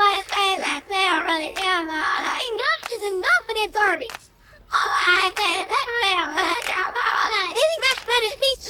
I say that they are really terrible. The English is company garbage. I say that they are really. The better speech.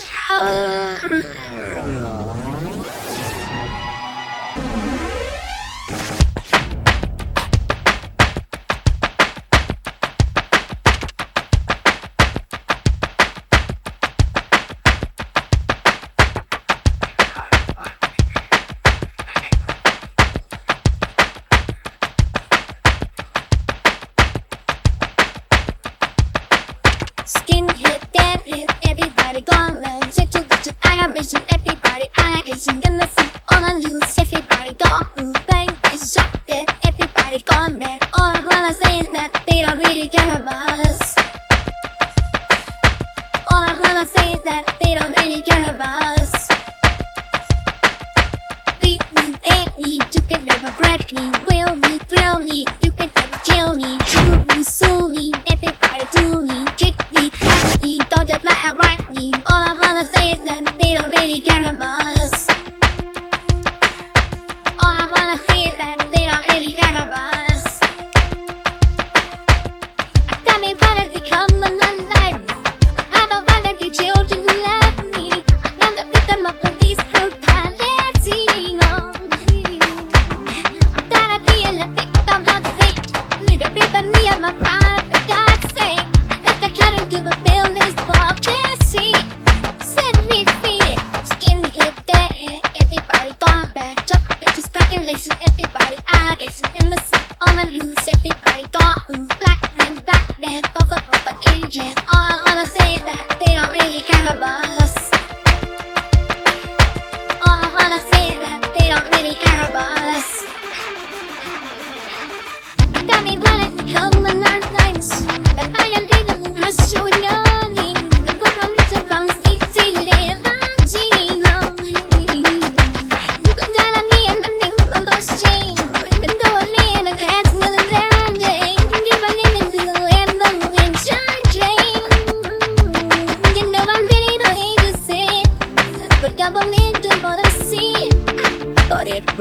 Skin hit, that hit, everybody gone learn. Check to the I got mission, everybody I got gonna see all I lose. Everybody gone move, bang, it's shot dead. Everybody gone mad. All I'm gonna say is that they don't really care about us. All I'm gonna say is that they don't really care about us. We need, they need, you can never break me, will me, thrill me, you can. Sexy body got black black the. All I wanna say is that they don't really care about us.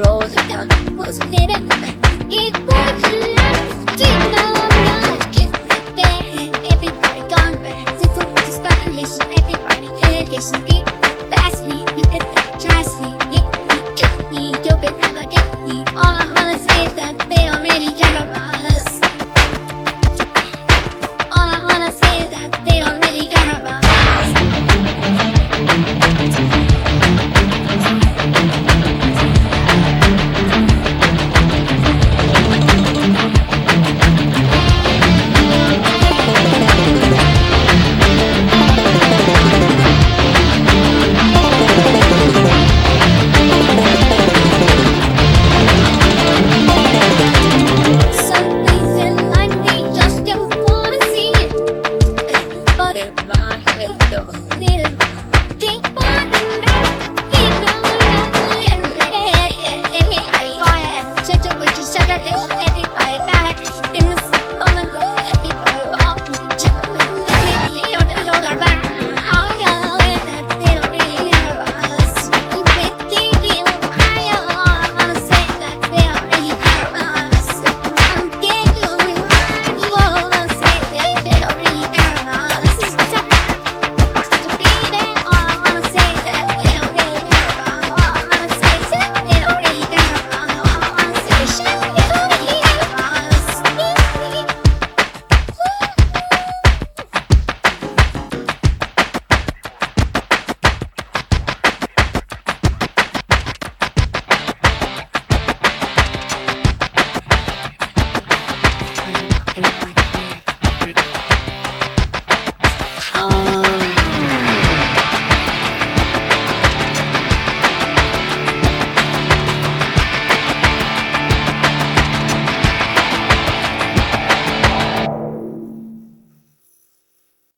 roll down, was hidden.